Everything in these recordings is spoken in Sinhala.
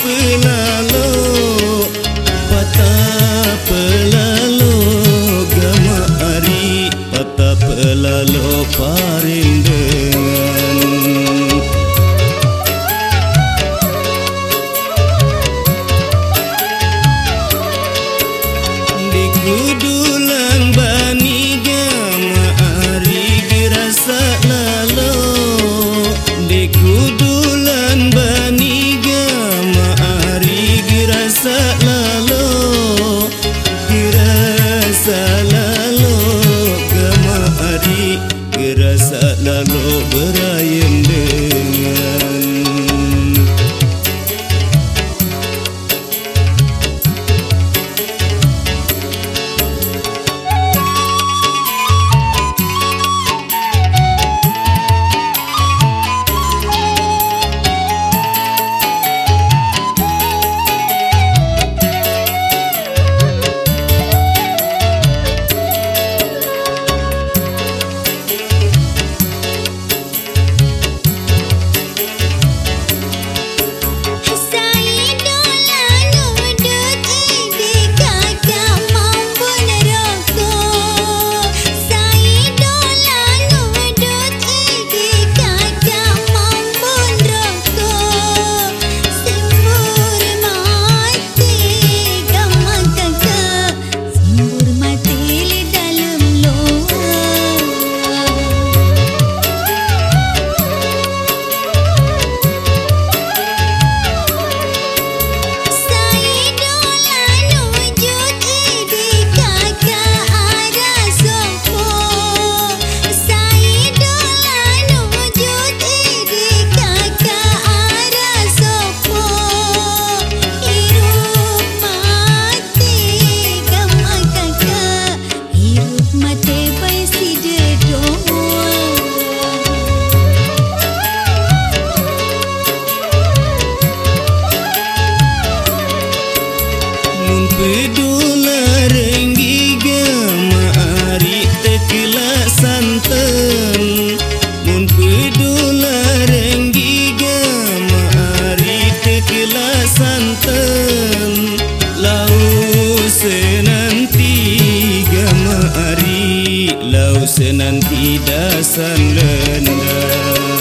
පනලෝ පතපලලෝ ගම අරි පතපලලෝ පාරින්දගන් ඩිකුඩු Nanti senantiasa lendang.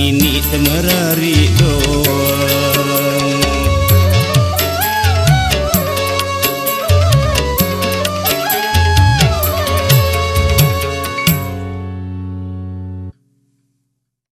Ini temerari doa